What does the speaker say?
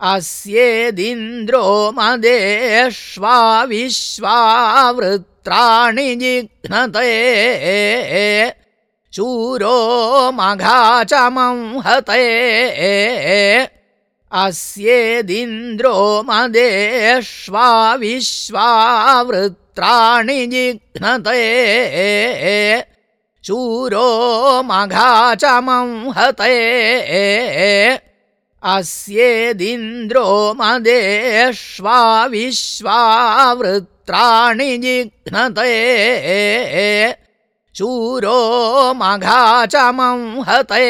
अस्येदिन्द्रो मदेष्वा विश्वावृत्राणि जिघ्नते। शूरो मघाचमं हते। अस्येदिन्द्रो मदेष्वा विश्वावृत्राणि जिघ्नते। शूरो मघाचमं हते अस्येदिन्द्रो मदेष्वा विश्वावृत्राणि जिघ्नते शूरो मघाचमं हते